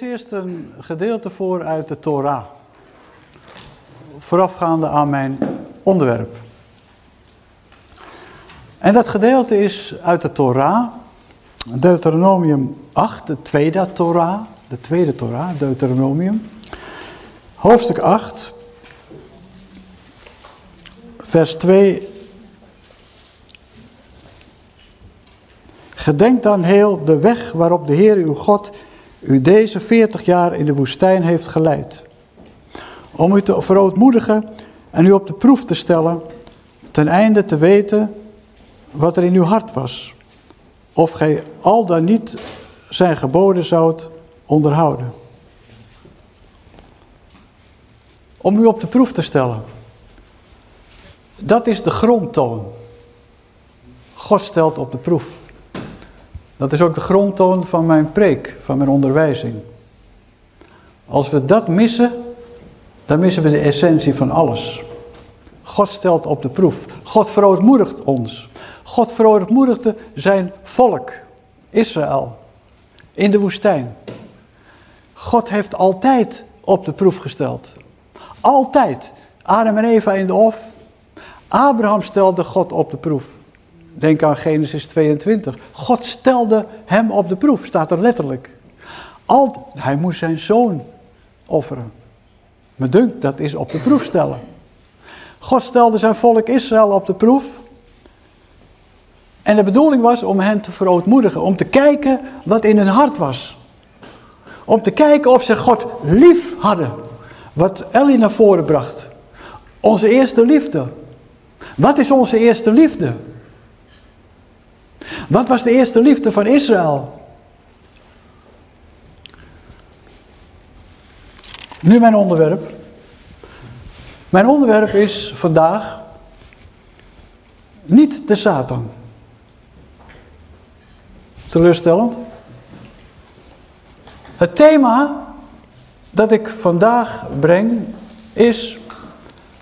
Eerst een gedeelte voor uit de Torah. Voorafgaande aan mijn onderwerp. En dat gedeelte is uit de Torah, Deuteronomium 8, de tweede Torah, de tweede Torah, Deuteronomium. Hoofdstuk 8, vers 2. Gedenk dan heel de weg waarop de Heer uw God u deze 40 jaar in de woestijn heeft geleid. Om u te verootmoedigen en u op de proef te stellen, ten einde te weten wat er in uw hart was. Of gij al dan niet zijn geboden zoudt onderhouden. Om u op de proef te stellen. Dat is de grondtoon. God stelt op de proef. Dat is ook de grondtoon van mijn preek, van mijn onderwijzing. Als we dat missen, dan missen we de essentie van alles. God stelt op de proef. God verootmoedigt ons. God verootmoedigde zijn volk, Israël, in de woestijn. God heeft altijd op de proef gesteld. Altijd. Adam en Eva in de of. Abraham stelde God op de proef. Denk aan Genesis 22. God stelde hem op de proef, staat er letterlijk. Al, hij moest zijn zoon offeren. Me dunkt, dat is op de proef stellen. God stelde zijn volk Israël op de proef. En de bedoeling was om hen te verootmoedigen, om te kijken wat in hun hart was. Om te kijken of ze God lief hadden. Wat Ellie naar voren bracht. Onze eerste liefde. Wat is onze eerste liefde? Wat was de eerste liefde van Israël? Nu mijn onderwerp. Mijn onderwerp is vandaag niet de Satan. Teleurstellend. Het thema dat ik vandaag breng is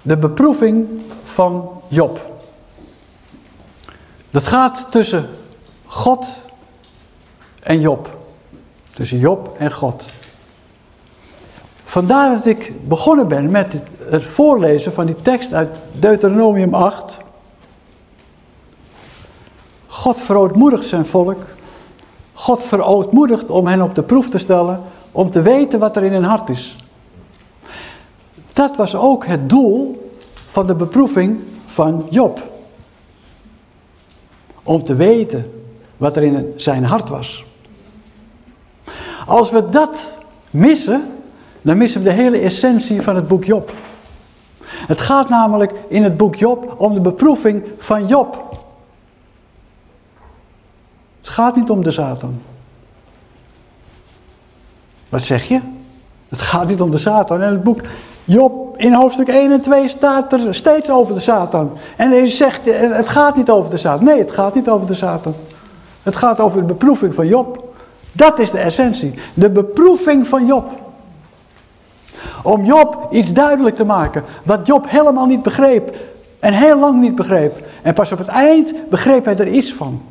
de beproeving van Job. Dat gaat tussen God en Job. Tussen Job en God. Vandaar dat ik begonnen ben met het voorlezen van die tekst uit Deuteronomium 8. God verootmoedigt zijn volk. God verootmoedigt om hen op de proef te stellen, om te weten wat er in hun hart is. Dat was ook het doel van de beproeving van Job. Om te weten wat er in zijn hart was. Als we dat missen, dan missen we de hele essentie van het boek Job. Het gaat namelijk in het boek Job om de beproeving van Job. Het gaat niet om de Satan. Wat zeg je? Het gaat niet om de Satan. En het boek Job in hoofdstuk 1 en 2 staat er steeds over de Satan. En hij zegt, het gaat niet over de Satan. Nee, het gaat niet over de Satan. Het gaat over de beproeving van Job. Dat is de essentie. De beproeving van Job. Om Job iets duidelijk te maken. Wat Job helemaal niet begreep. En heel lang niet begreep. En pas op het eind begreep hij er iets van.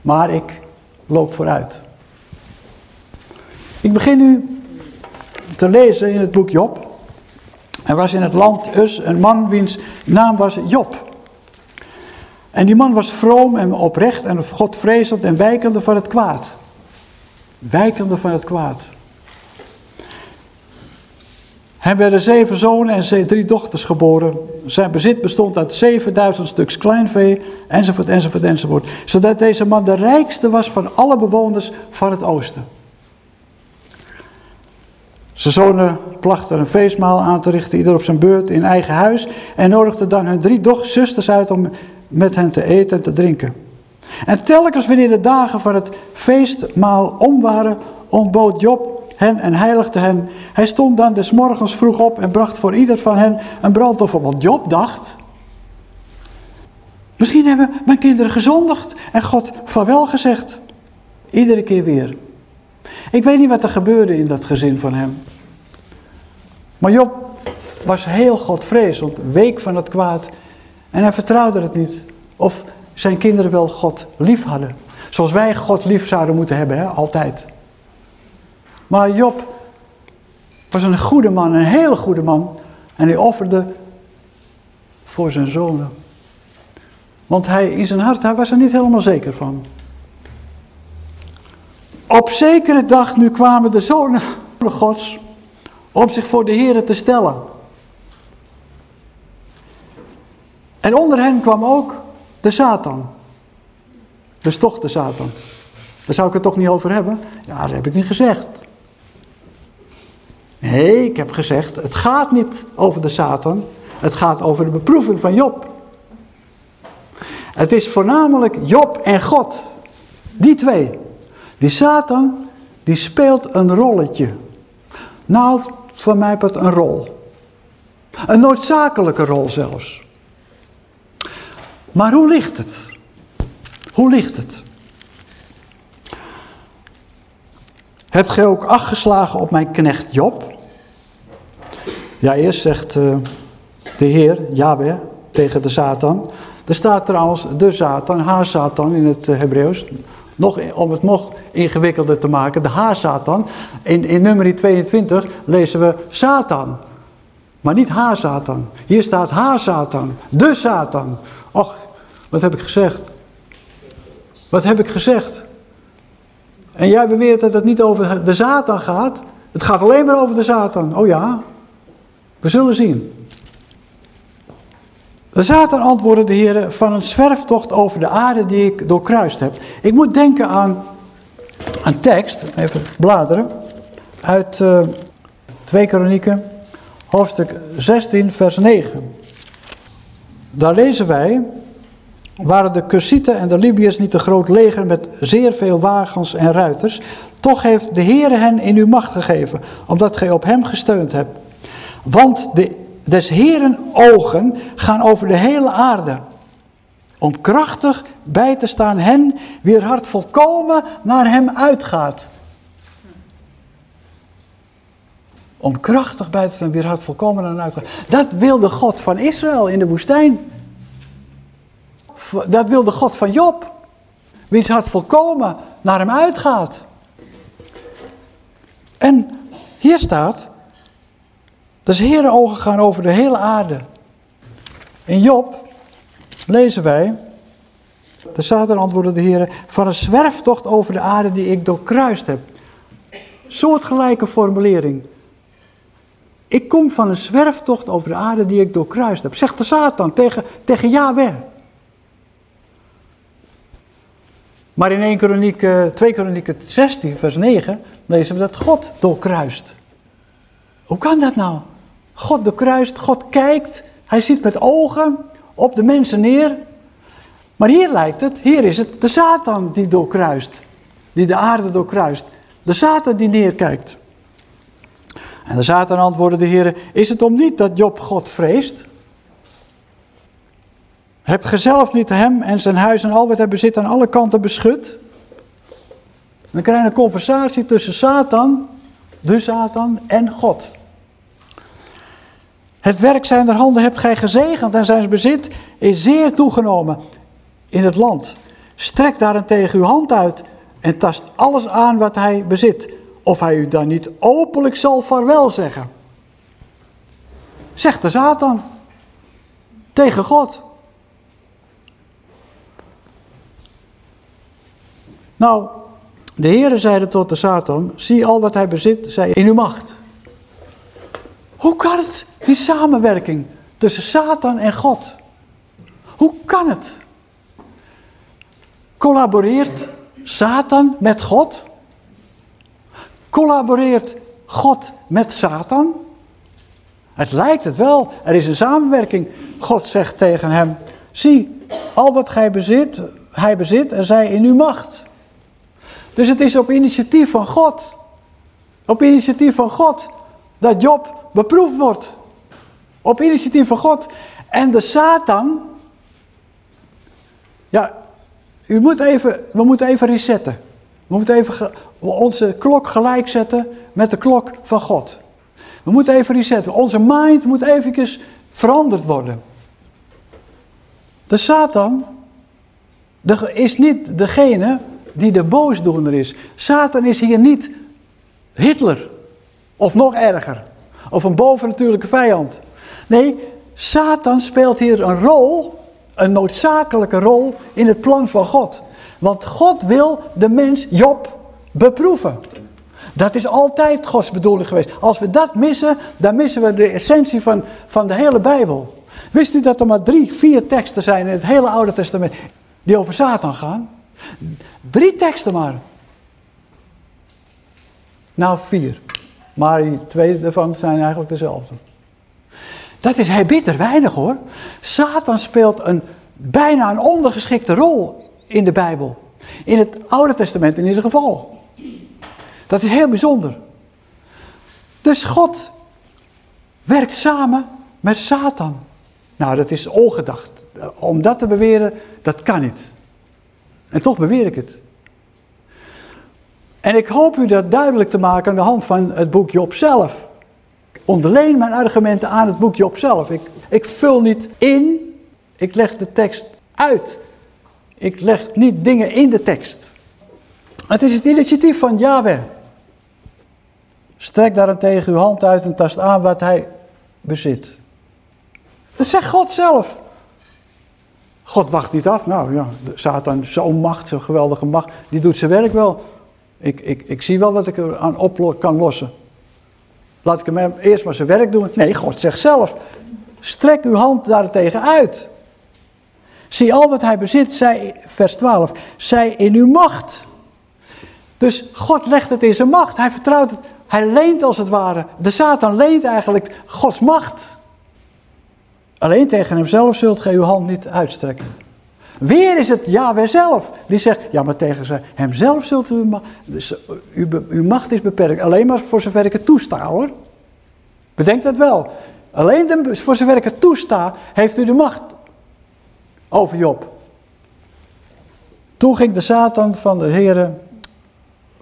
Maar ik loop vooruit. Ik begin nu te lezen in het boek Job. Er was in het land Us een man wiens naam was Job. En die man was vroom en oprecht en God vrezend en wijkende van het kwaad. Wijkende van het kwaad. Hem werden zeven zonen en drie dochters geboren. Zijn bezit bestond uit 7000 stuks kleinvee, enzovoort, enzovoort, enzovoort. Zodat deze man de rijkste was van alle bewoners van het oosten. Zijn zonen plachten een feestmaal aan te richten, ieder op zijn beurt in eigen huis. En nodigden dan hun drie zusters uit om met hen te eten en te drinken. En telkens wanneer de dagen van het feestmaal om waren, ontbood Job hen en heiligde hen. Hij stond dan des morgens vroeg op en bracht voor ieder van hen een brandoffer. Want Job dacht, misschien hebben mijn kinderen gezondigd en God vaarwel gezegd. Iedere keer weer. Ik weet niet wat er gebeurde in dat gezin van hem. Maar Job was heel godvrezend, week van het kwaad. En hij vertrouwde het niet. Of zijn kinderen wel God lief hadden. Zoals wij God lief zouden moeten hebben, hè? altijd. Maar Job was een goede man, een hele goede man. En hij offerde voor zijn zonen. Want hij in zijn hart, hij was er niet helemaal zeker van. Op zekere dag nu kwamen de zonen gods om zich voor de Heer te stellen. En onder hen kwam ook de Satan. Dus toch de Satan. Daar zou ik het toch niet over hebben? Ja, dat heb ik niet gezegd. Nee, ik heb gezegd, het gaat niet over de Satan. Het gaat over de beproeving van Job. Het is voornamelijk Job en God. Die twee. Die Satan, die speelt een rolletje. Nou, voor mij het een rol. Een noodzakelijke rol zelfs. Maar hoe ligt het? Hoe ligt het? Hebt gij ook acht geslagen op mijn knecht Job? Ja, eerst zegt uh, de Heer, Yahweh, tegen de Satan. Er staat trouwens de Satan, haar Satan in het uh, Hebreeuws. Nog, om het nog ingewikkelder te maken, de haar Satan. In, in nummer 22 lezen we Satan. Maar niet haar Satan. Hier staat haar Satan, de Satan. Och, wat heb ik gezegd? Wat heb ik gezegd? En jij beweert dat het niet over de Satan gaat. Het gaat alleen maar over de Satan. Oh ja, we zullen zien. De Satan antwoordde de Heer van een zwerftocht over de aarde die ik doorkruist heb. Ik moet denken aan een tekst, even bladeren, uit uh, eh, 2 Kronieken, hoofdstuk 16, vers 9. Daar lezen wij, waren de Cussieten en de Libiërs niet een groot leger met zeer veel wagens en ruiters, toch heeft de Heer hen in uw macht gegeven, omdat gij op hem gesteund hebt. Want de, des Heeren ogen gaan over de hele aarde, om krachtig bij te staan hen wier hart volkomen naar hem uitgaat. Om krachtig bij te staan wier hart volkomen hem uitgaat. Dat wilde God van Israël in de woestijn. Dat wilde God van Job. Wiens hart volkomen naar hem uitgaat. En hier staat, dus Heere ogen gaan over de hele aarde. In Job lezen wij, de Satan antwoordde de Heer, van een zwerftocht over de aarde die ik doorkruist heb. Soortgelijke formulering. Ik kom van een zwerftocht over de aarde die ik doorkruist heb. Zegt de Satan tegen, tegen Yahweh. Maar in 1 Kroniek, 2 Kroniek 16 vers 9 lezen we dat God doorkruist. Hoe kan dat nou? God doorkruist, God kijkt, hij ziet met ogen op de mensen neer. Maar hier lijkt het, hier is het de Satan die doorkruist, die de aarde doorkruist. De Satan die neerkijkt. En de Satan antwoordde de Heer, is het om niet dat Job God vreest? Hebt ge zelf niet hem en zijn huis en al wat hij bezit aan alle kanten beschut? Dan krijg je een conversatie tussen Satan, de Satan en God. Het werk zijner handen hebt gij gezegend en zijn bezit is zeer toegenomen in het land. Strek daarentegen uw hand uit en tast alles aan wat hij bezit, of hij u dan niet openlijk zal vaarwel zeggen. Zegt de Satan tegen God. Nou, de Heere zeide tot de Satan, zie al wat hij bezit, zij in uw macht. Hoe kan het, die samenwerking tussen Satan en God? Hoe kan het? Collaboreert Satan met God? Collaboreert God met Satan? Het lijkt het wel. Er is een samenwerking. God zegt tegen hem: Zie, al wat gij bezit, hij bezit en zij in uw macht. Dus het is op initiatief van God. Op initiatief van God dat Job beproefd wordt. Op initiatief van God. En de Satan. Ja, u moet even, we moeten even resetten. We moeten even onze klok gelijk zetten met de klok van God. We moeten even resetten. Onze mind moet eventjes veranderd worden. De Satan is niet degene die de boosdoener is. Satan is hier niet Hitler. Of nog erger. Of een bovennatuurlijke vijand. Nee, Satan speelt hier een rol, een noodzakelijke rol in het plan van God. Want God wil de mens, Job, beproeven. Dat is altijd Gods bedoeling geweest. Als we dat missen, dan missen we de essentie van, van de hele Bijbel. Wist u dat er maar drie, vier teksten zijn in het hele Oude Testament die over Satan gaan? Drie teksten maar. Nou, vier. Maar die twee daarvan zijn eigenlijk dezelfde. Dat is hij bitter weinig hoor. Satan speelt een, bijna een ondergeschikte rol in de Bijbel. In het Oude Testament in ieder geval. Dat is heel bijzonder. Dus God werkt samen met Satan. Nou, dat is ongedacht. Om dat te beweren, dat kan niet. En toch beweer ik het. En ik hoop u dat duidelijk te maken aan de hand van het boek Job zelf. Onderleen mijn argumenten aan het boek Job zelf. Ik, ik vul niet in, ik leg de tekst uit. Ik leg niet dingen in de tekst. Het is het initiatief van Yahweh. Strek daarentegen uw hand uit en tast aan wat hij bezit. Dat zegt God zelf. God wacht niet af. Nou ja, Satan, zo'n macht, zo'n geweldige macht, die doet zijn werk wel. Ik, ik, ik zie wel wat ik er aan op kan lossen. Laat ik hem eerst maar zijn werk doen. Nee, God zegt zelf. Strek uw hand daartegen uit. Zie al wat hij bezit, zij, vers 12, zij in uw macht. Dus God legt het in zijn macht. Hij vertrouwt het. Hij leent als het ware. De Satan leent eigenlijk Gods macht. Alleen tegen hemzelf zult gij uw hand niet uitstrekken. Weer is het Yahweh zelf. Die zegt, ja maar tegen hemzelf zult u, dus uw, uw macht is beperkt. Alleen maar voor zover ik het toesta hoor. Bedenk dat wel. Alleen voor zover ik het toesta, heeft u de macht over Job. Toen ging de Satan van de Heere,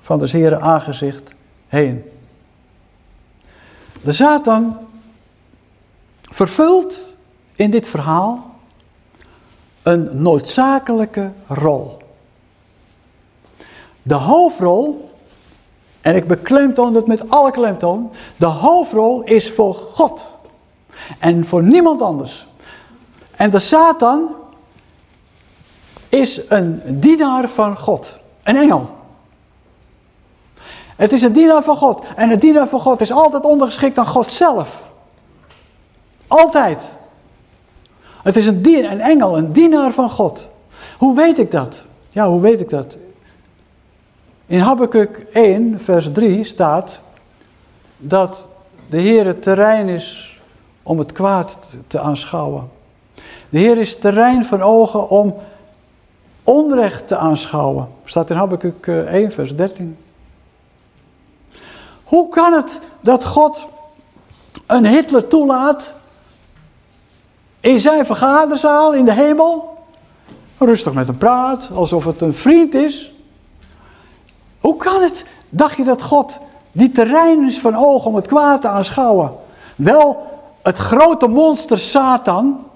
van de Heere aangezicht heen. De Satan vervult in dit verhaal een noodzakelijke rol. De hoofdrol, en ik beklemtoon het met alle klemtoon, de hoofdrol is voor God en voor niemand anders. En de Satan is een dienaar van God, een engel. Het is een dienaar van God. En een dienaar van God is altijd ondergeschikt aan God zelf. Altijd. Het is een, dien, een engel, een dienaar van God. Hoe weet ik dat? Ja, hoe weet ik dat? In Habakkuk 1, vers 3 staat dat de Heer het terrein is om het kwaad te aanschouwen. De Heer is terrein van ogen om onrecht te aanschouwen. Staat in Habakkuk 1, eh, vers 13. Hoe kan het dat God een Hitler toelaat in zijn vergaderzaal in de hemel? Rustig met hem praat, alsof het een vriend is. Hoe kan het, dacht je dat God die terrein is van ogen om het kwaad te aanschouwen? Wel, het grote monster Satan,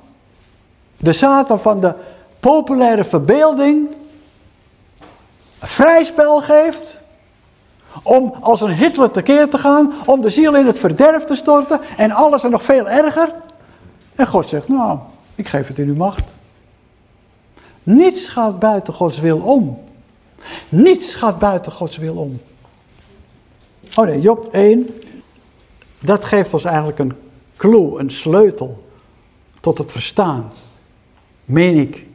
de Satan van de populaire verbeelding, vrij spel geeft om als een Hitler tekeer te gaan, om de ziel in het verderf te storten en alles en nog veel erger. En God zegt, nou, ik geef het in uw macht. Niets gaat buiten Gods wil om. Niets gaat buiten Gods wil om. Oh nee, Job 1, dat geeft ons eigenlijk een clue, een sleutel tot het verstaan. Meen ik.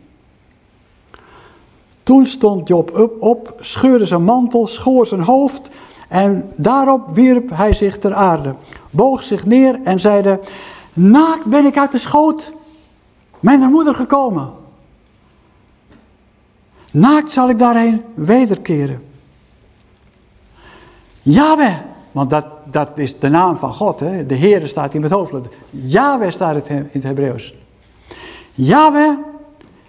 Toen stond Job op, op, scheurde zijn mantel, schoor zijn hoofd en daarop wierp hij zich ter aarde, boog zich neer en zeide, naakt ben ik uit de schoot mijn moeder gekomen. Naakt zal ik daarheen wederkeren. Yahweh, want dat, dat is de naam van God, hè? de Heer staat in het hoofdletter. Yahweh staat in het Hebreeuws. Yahweh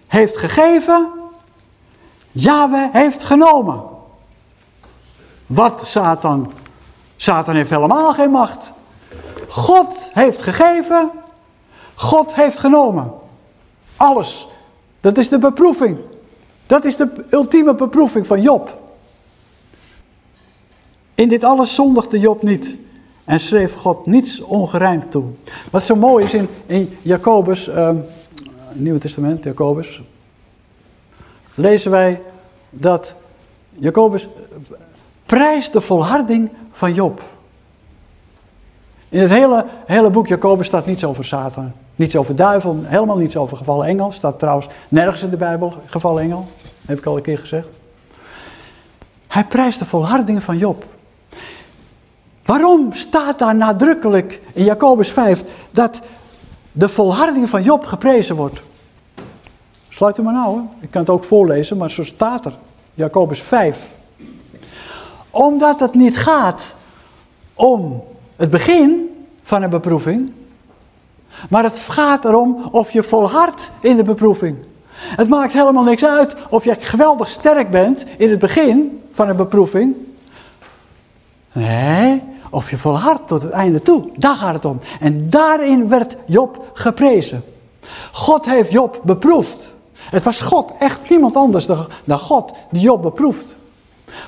heeft gegeven Yahweh heeft genomen. Wat Satan? Satan heeft helemaal geen macht. God heeft gegeven, God heeft genomen. Alles. Dat is de beproeving. Dat is de ultieme beproeving van Job. In dit alles zondigde Job niet en schreef God niets ongerijmd toe. Wat zo mooi is in, in Jacobus, uh, Nieuwe Testament, Jacobus, lezen wij dat Jacobus prijst de volharding van Job. In het hele, hele boek Jacobus staat niets over Satan, niets over duivel, helemaal niets over gevallen engel. Staat trouwens nergens in de Bijbel gevallen engel, heb ik al een keer gezegd. Hij prijst de volharding van Job. Waarom staat daar nadrukkelijk in Jacobus 5 dat de volharding van Job geprezen wordt? Sluit u maar nou, ik kan het ook voorlezen, maar zo staat er. Jacobus 5. Omdat het niet gaat om het begin van een beproeving, maar het gaat erom of je volhardt in de beproeving. Het maakt helemaal niks uit of je geweldig sterk bent in het begin van een beproeving. Nee, of je volhardt tot het einde toe. Daar gaat het om. En daarin werd Job geprezen. God heeft Job beproefd. Het was God, echt niemand anders dan God, die Job beproeft.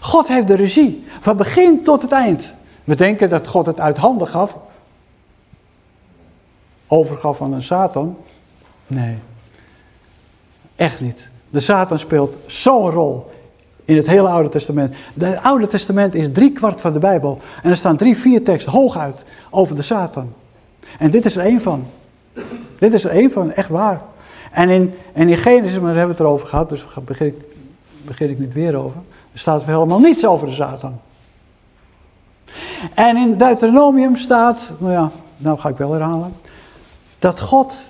God heeft de regie, van begin tot het eind. We denken dat God het uit handen gaf, overgaf aan een Satan. Nee, echt niet. De Satan speelt zo'n rol in het hele Oude Testament. Het Oude Testament is drie kwart van de Bijbel. En er staan drie, vier teksten hooguit over de Satan. En dit is er één van. Dit is er één van, echt waar. En in, en in Genesis, maar daar hebben we het erover gehad, dus daar begin ik, begin ik niet weer over. Er staat helemaal niets over de Satan. En in Deuteronomium staat, nou ja, nou ga ik wel herhalen, dat God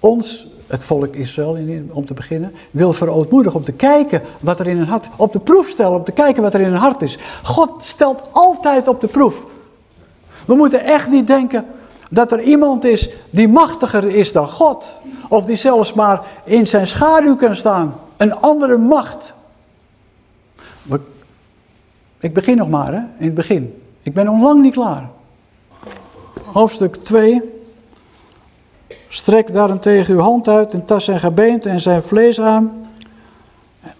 ons, het volk Israël om te beginnen, wil verootmoedigen om te kijken wat er in een hart, op de proef stellen, om te kijken wat er in een hart is. God stelt altijd op de proef. We moeten echt niet denken dat er iemand is die machtiger is dan God. Of die zelfs maar in zijn schaduw kan staan. Een andere macht. Ik begin nog maar, hè, in het begin. Ik ben nog lang niet klaar. Hoofdstuk 2. Strek daarentegen uw hand uit en tas zijn gebeente en zijn vlees aan.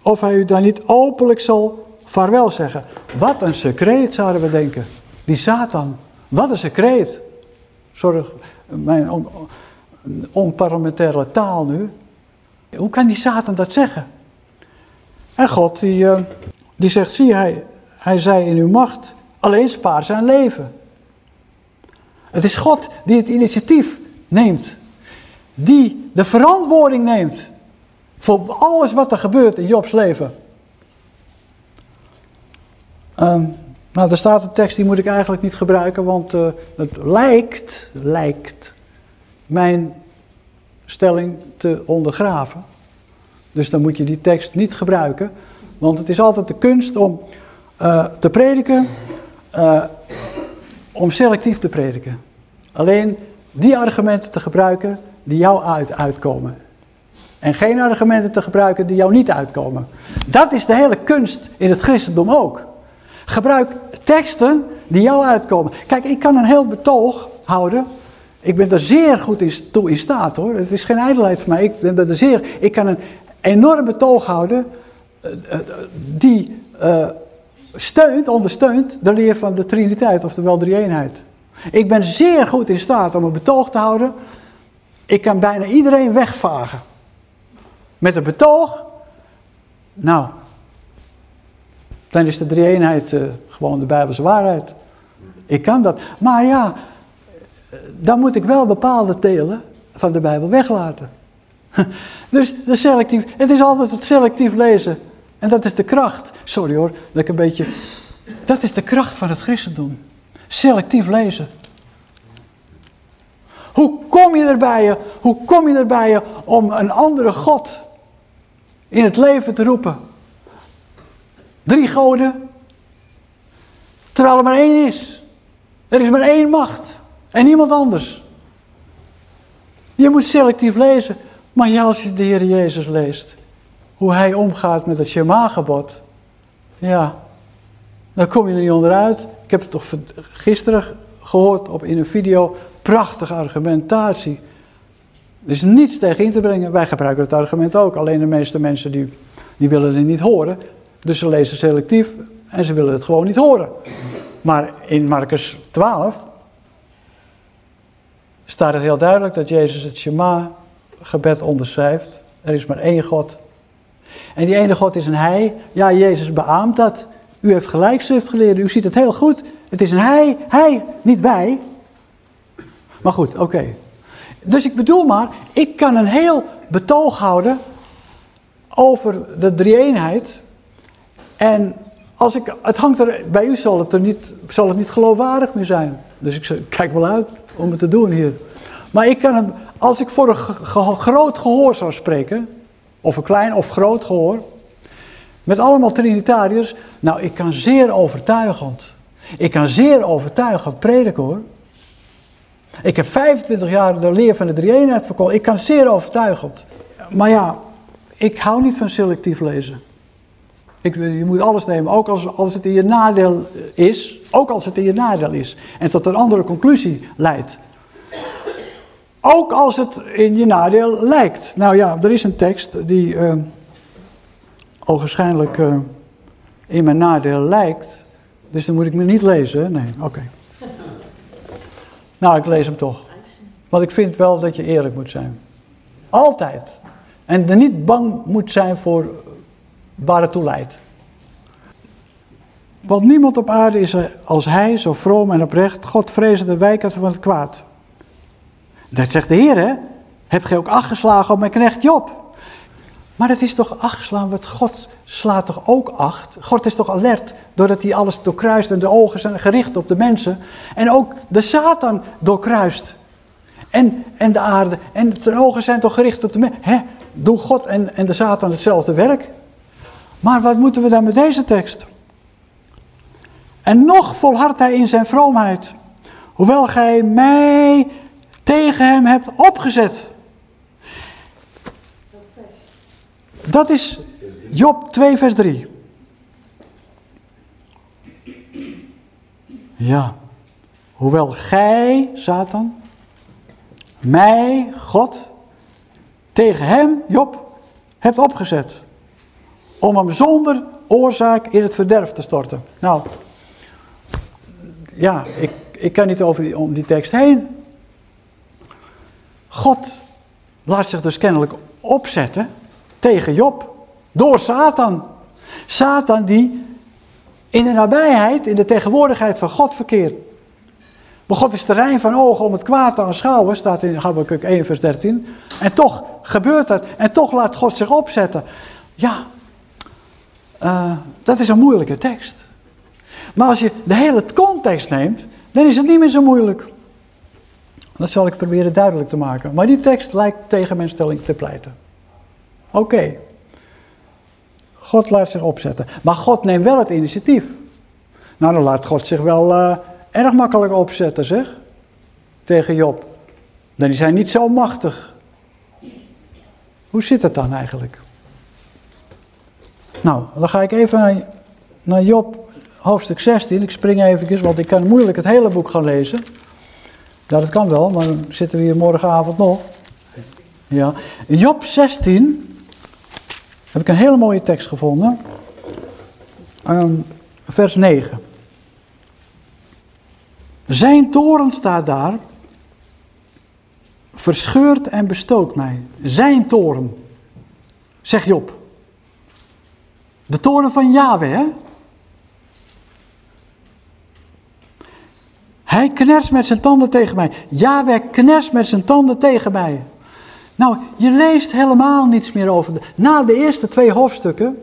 Of hij u dan niet openlijk zal vaarwel zeggen. Wat een secreet zouden we denken. Die Satan. Wat een secreet. Sorry, mijn on, onparlementaire taal nu. Hoe kan die Satan dat zeggen? En God die, uh, die zegt, zie hij, hij zei in uw macht, alleen spaar zijn leven. Het is God die het initiatief neemt. Die de verantwoording neemt voor alles wat er gebeurt in Jobs leven. Um, nou, er staat een tekst, die moet ik eigenlijk niet gebruiken, want uh, het lijkt, lijkt mijn stelling te ondergraven. Dus dan moet je die tekst niet gebruiken, want het is altijd de kunst om uh, te prediken, uh, om selectief te prediken. Alleen die argumenten te gebruiken die jou uit, uitkomen. En geen argumenten te gebruiken die jou niet uitkomen. Dat is de hele kunst in het christendom ook. Gebruik teksten die jou uitkomen. Kijk, ik kan een heel betoog houden. Ik ben er zeer goed in, toe in staat hoor. Het is geen ijdelheid voor mij. Ik, ben er zeer, ik kan een enorm betoog houden. Uh, uh, die uh, steunt, ondersteunt de leer van de Triniteit, oftewel drie-eenheid. Ik ben zeer goed in staat om een betoog te houden. Ik kan bijna iedereen wegvagen. Met een betoog. Nou, dan is de drie-eenheid uh, gewoon de Bijbelse waarheid. Ik kan dat. Maar ja, dan moet ik wel bepaalde delen van de Bijbel weglaten. Dus selectief, het is altijd het selectief lezen. En dat is de kracht. Sorry hoor, dat ik een beetje... Dat is de kracht van het christendom. Selectief lezen. Hoe kom je erbij, hoe kom je erbij om een andere God in het leven te roepen? Drie goden. Terwijl er maar één is. Er is maar één macht. En niemand anders. Je moet selectief lezen. Maar ja, als je de Heer Jezus leest. Hoe hij omgaat met het Shema-gebod. Ja, dan kom je er niet onderuit. Ik heb het toch gisteren gehoord op, in een video. Prachtige argumentatie. Er is niets tegen in te brengen. Wij gebruiken het argument ook. Alleen de meeste mensen die, die willen het niet horen. Dus ze lezen selectief en ze willen het gewoon niet horen. Maar in Marcus 12 staat het heel duidelijk dat Jezus het Shema-gebed onderschrijft. Er is maar één God. En die ene God is een Hij. Ja, Jezus beaamt dat. U heeft gelijkschrift geleerd, u ziet het heel goed. Het is een Hij, Hij, niet wij. Maar goed, oké. Dus ik bedoel maar, ik kan een heel betoog houden over de drie-eenheid. En als ik, het hangt er, bij u zal het, er niet, zal het niet geloofwaardig meer zijn. Dus ik kijk wel uit om het te doen hier. Maar ik kan als ik voor een groot gehoor zou spreken, of een klein of groot gehoor, met allemaal Trinitariërs, nou ik kan zeer overtuigend, ik kan zeer overtuigend prediken hoor. Ik heb 25 jaar de leer van de drie-eenheid ik kan zeer overtuigend. Maar ja, ik hou niet van selectief lezen. Ik, je moet alles nemen, ook als, als het in je nadeel is. Ook als het in je nadeel is. En tot een andere conclusie leidt. Ook als het in je nadeel lijkt. Nou ja, er is een tekst die uh, ogenschijnlijk uh, in mijn nadeel lijkt. Dus dan moet ik me niet lezen. Nee, oké. Nou, ik lees hem toch. Want ik vind wel dat je eerlijk moet zijn. Altijd. En er niet bang moet zijn voor waar het toe leidt. Want niemand op aarde is er als hij, zo vroom en oprecht, God vrezende wijkert van het kwaad. Dat zegt de Heer, hè? Hebt gij ook acht geslagen op mijn knecht Job? Maar het is toch acht want God slaat toch ook acht? God is toch alert, doordat hij alles doorkruist en de ogen zijn gericht op de mensen. En ook de Satan doorkruist. En, en de aarde. En zijn ogen zijn toch gericht op de mensen. Doen God en, en de Satan hetzelfde werk? Maar wat moeten we dan met deze tekst? En nog volhardt hij in zijn vroomheid. Hoewel gij mij tegen hem hebt opgezet. Dat is Job 2 vers 3. Ja. Hoewel gij, Satan, mij, God, tegen hem, Job, hebt opgezet. Om hem zonder oorzaak in het verderf te storten. Nou, ja, ik, ik kan niet over die, om die tekst heen. God laat zich dus kennelijk opzetten tegen Job door Satan. Satan die in de nabijheid, in de tegenwoordigheid van God verkeert. Maar God is terrein van ogen om het kwaad te aanschouwen, staat in Habakkuk 1 vers 13. En toch gebeurt dat. En toch laat God zich opzetten. Ja, uh, dat is een moeilijke tekst. Maar als je de hele context neemt, dan is het niet meer zo moeilijk. Dat zal ik proberen duidelijk te maken. Maar die tekst lijkt tegen mijn stelling te pleiten. Oké. God laat zich opzetten. Maar God neemt wel het initiatief. Nou, dan laat God zich wel uh, erg makkelijk opzetten, zeg. Tegen Job. Dan is hij niet zo machtig. Hoe zit het dan eigenlijk? Nou, dan ga ik even naar, Job hoofdstuk 16. Ik spring even, want ik kan moeilijk het hele boek gaan lezen. Ja, dat kan wel, maar dan zitten we hier morgenavond nog. Ja. Job 16 heb ik een hele mooie tekst gevonden. Um, vers 9. Zijn toren staat daar, verscheurt en bestookt mij. Zijn toren, zegt Job. De toren van Yahweh, hè? Hij knerst met zijn tanden tegen mij. Yahweh knerst met zijn tanden tegen mij. Nou, je leest helemaal niets meer over. De, na de eerste twee hoofdstukken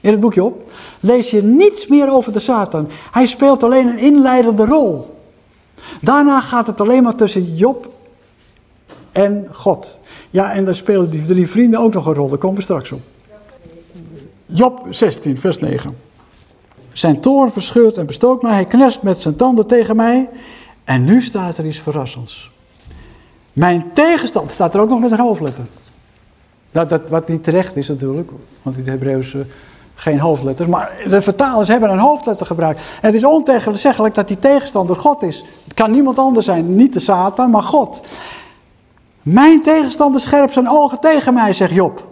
in het boekje op, lees je niets meer over de Satan. Hij speelt alleen een inleidende rol. Daarna gaat het alleen maar tussen Job en God. Ja, en dan spelen die drie vrienden ook nog een rol. Daar komen we straks op. Job 16, vers 9. Zijn toorn verscheurt en bestookt mij. Hij knest met zijn tanden tegen mij. En nu staat er iets verrassends. Mijn tegenstand staat er ook nog met een hoofdletter. Dat, dat, wat niet terecht is natuurlijk, want in het Hebreeuws geen hoofdletters. Maar de vertalers hebben een hoofdletter gebruikt. Het is ontegenzeggelijk dat die tegenstander God is. Het kan niemand anders zijn, niet de Satan, maar God. Mijn tegenstander scherpt zijn ogen tegen mij, zegt Job.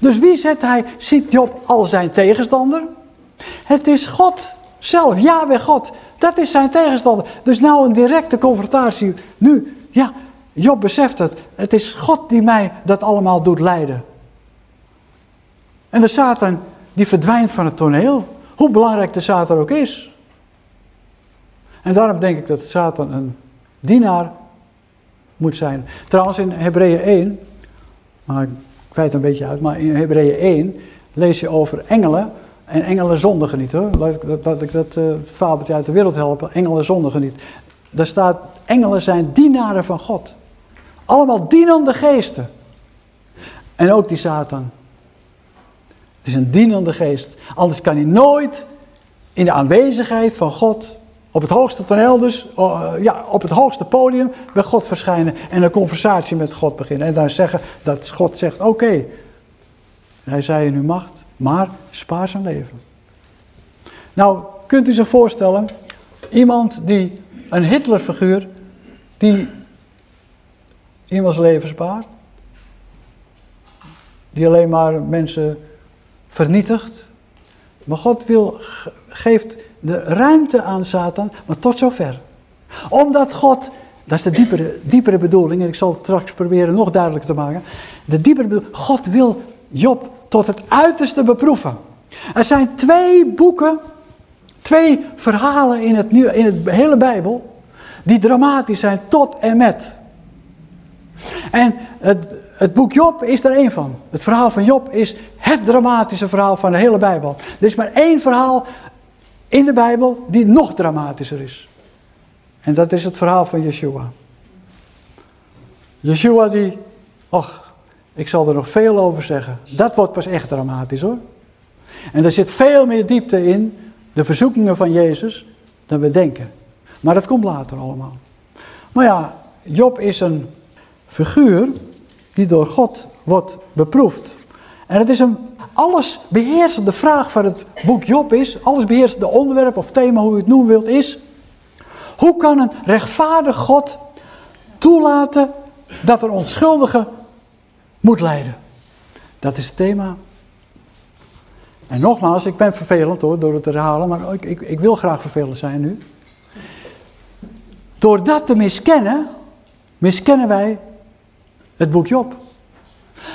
Dus wie zet hij, ziet Job als zijn tegenstander? Het is God zelf, Yahweh God. Dat is zijn tegenstander. Dus nou een directe confrontatie. Nu, ja, Job beseft het. Het is God die mij dat allemaal doet lijden. En de Satan, die verdwijnt van het toneel. Hoe belangrijk de Satan ook is. En daarom denk ik dat Satan een dienaar moet zijn. Trouwens in Hebreeën 1, maar kwijt een beetje uit, maar in Hebreeën 1 lees je over engelen. En engelen zondigen niet hoor. Laat ik dat, uh, het fabeltje uit de wereld helpen. Engelen zondigen niet. Daar staat, engelen zijn dienaren van God. Allemaal dienende geesten. En ook die Satan. Het is een dienende geest. Anders kan hij nooit in de aanwezigheid van God, op het hoogste toneel dus, uh, ja, op het hoogste podium bij God verschijnen en een conversatie met God beginnen. En dan zeggen dat God zegt, oké, hij zei in uw macht, maar spaar zijn leven. Nou, kunt u zich voorstellen, iemand die, een Hitlerfiguur, die iemands leven spaart? Die alleen maar mensen vernietigt. Maar God wil, geeft de ruimte aan Satan, maar tot zover. Omdat God, dat is de diepere, diepere bedoeling, en ik zal het straks proberen nog duidelijker te maken. De diepere bedoeling, God wil Job tot het uiterste beproeven. Er zijn twee boeken, twee verhalen in het, in het hele Bijbel, die dramatisch zijn tot en met. En het, het boek Job is er één van. Het verhaal van Job is het dramatische verhaal van de hele Bijbel. Er is maar één verhaal in de Bijbel die nog dramatischer is. En dat is het verhaal van Yeshua. Yeshua die, och, ik zal er nog veel over zeggen. Dat wordt pas echt dramatisch hoor. En er zit veel meer diepte in de verzoekingen van Jezus dan we denken. Maar dat komt later allemaal. Maar ja, Job is een figuur die door God wordt beproefd. En het is een alles beheersende vraag van het boek Job is, alles beheersende onderwerp of thema, hoe u het noemen wilt, is... Hoe kan een rechtvaardig God toelaten dat er onschuldige moet lijden? Dat is het thema. En nogmaals, ik ben vervelend hoor, door het te herhalen, maar ik, ik, ik wil graag vervelend zijn nu. Door dat te miskennen, miskennen wij het boek Job.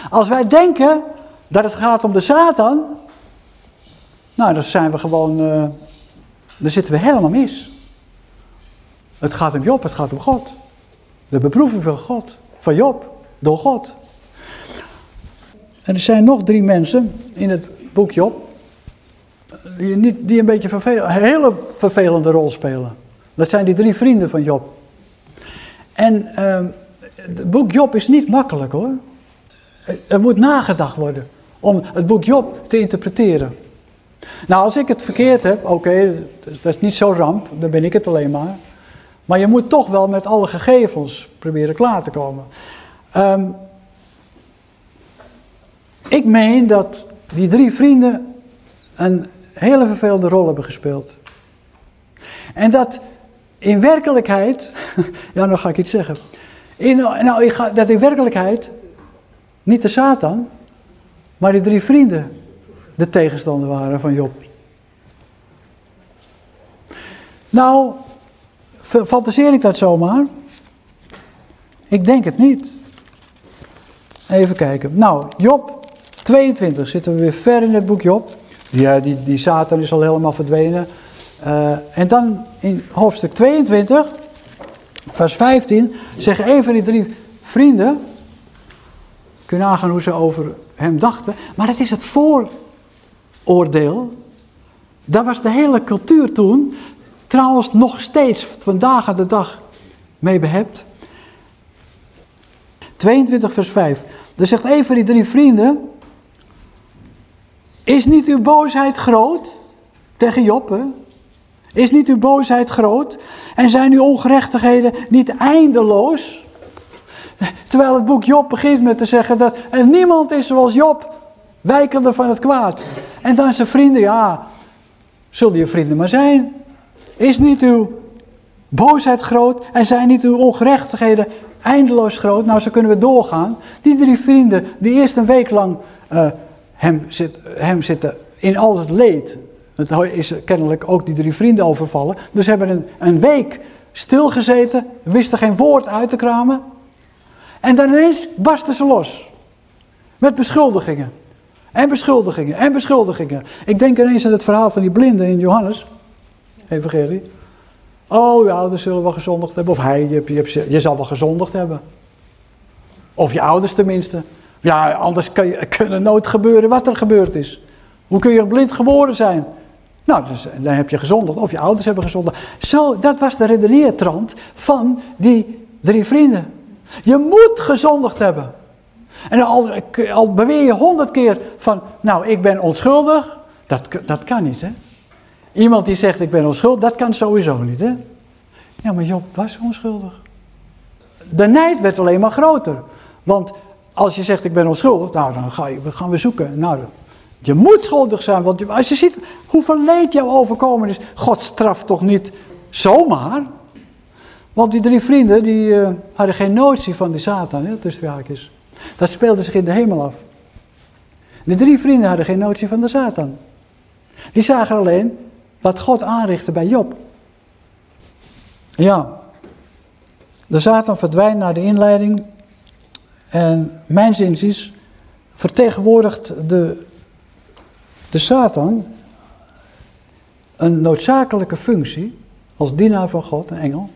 Als wij denken dat het gaat om de Satan, nou dan zijn we gewoon, uh, dan zitten we helemaal mis. Het gaat om Job, het gaat om God. De beproeving van God, van Job, door God. En er zijn nog drie mensen in het boek Job, die, niet, die een beetje een hele vervelende rol spelen. Dat zijn die drie vrienden van Job. En uh, het boek Job is niet makkelijk hoor. Er moet nagedacht worden om het boek Job te interpreteren. Nou, als ik het verkeerd heb, oké, dat is niet zo ramp, dan ben ik het alleen maar. Maar je moet toch wel met alle gegevens proberen klaar te komen. Um, ik meen dat die drie vrienden een hele vervelende rol hebben gespeeld. En dat in werkelijkheid, ja, nou ga ik iets zeggen. Nou, ik ga, dat in werkelijkheid niet de Satan, maar die drie vrienden de tegenstander waren van Job. Nou, fantaseer ik dat zomaar? Ik denk het niet. Even kijken. Nou, Job 22 zitten we weer ver in het boek Job. Ja, die, die Satan is al helemaal verdwenen. Uh, en dan in hoofdstuk 22, vers 15, zeggen een van die drie vrienden, kun je nagaan hoe ze over hem dachten, maar het is het vooroordeel. Daar was de hele cultuur toen, trouwens nog steeds vandaag aan de dag mee behept. 22 vers 5. Er zegt een van die drie vrienden, is niet uw boosheid groot? Tegen Job, hè? Is niet uw boosheid groot? En zijn uw ongerechtigheden niet eindeloos? Terwijl het boek Job begint met te zeggen dat er niemand is zoals Job, wijkende van het kwaad. En dan zijn vrienden, ja, zullen je vrienden maar zijn. Is niet uw boosheid groot en zijn niet uw ongerechtigheden eindeloos groot? Nou, zo kunnen we doorgaan. Die drie vrienden, die eerst een week lang uh, hem, zit, hem zitten in al het leed Dat is kennelijk ook die drie vrienden overvallen. Dus hebben een, een week stilgezeten, wisten geen woord uit te kramen. En dan ineens barsten ze los. Met beschuldigingen. En beschuldigingen en beschuldigingen. Ik denk ineens aan het verhaal van die blinde in Johannes, evangelie. Oh, je ouders zullen wel gezondigd hebben. Of hij, je, je, je zal wel gezondigd hebben. Of je ouders tenminste. Ja, anders kan, je, kan er nooit gebeuren wat er gebeurd is. Hoe kun je blind geboren zijn? Nou, dus, dan heb je gezondigd. Of je ouders hebben gezondigd. Zo, dat was de redeneertrand van die drie vrienden. Je moet gezondigd hebben. En al, al beweer je honderd keer van, nou, ik ben onschuldig. Dat, dat kan niet, hè. Iemand die zegt, ik ben onschuldig, dat kan sowieso niet, hè. Ja, maar Job was onschuldig. De nijd werd alleen maar groter. Want als je zegt, ik ben onschuldig, nou, dan ga je, gaan we zoeken. Nou, je moet schuldig zijn, want als je ziet hoeveel leed jou overkomen is, God straft toch niet zomaar? Want die drie vrienden, die uh, hadden geen notie van die Satan, hè, tussen haakjes. Dat speelde zich in de hemel af. De drie vrienden hadden geen notie van de Satan. Die zagen alleen wat God aanrichtte bij Job. Ja, de Satan verdwijnt naar de inleiding. En mijn is vertegenwoordigt de, de Satan een noodzakelijke functie als dienaar van God, een engel.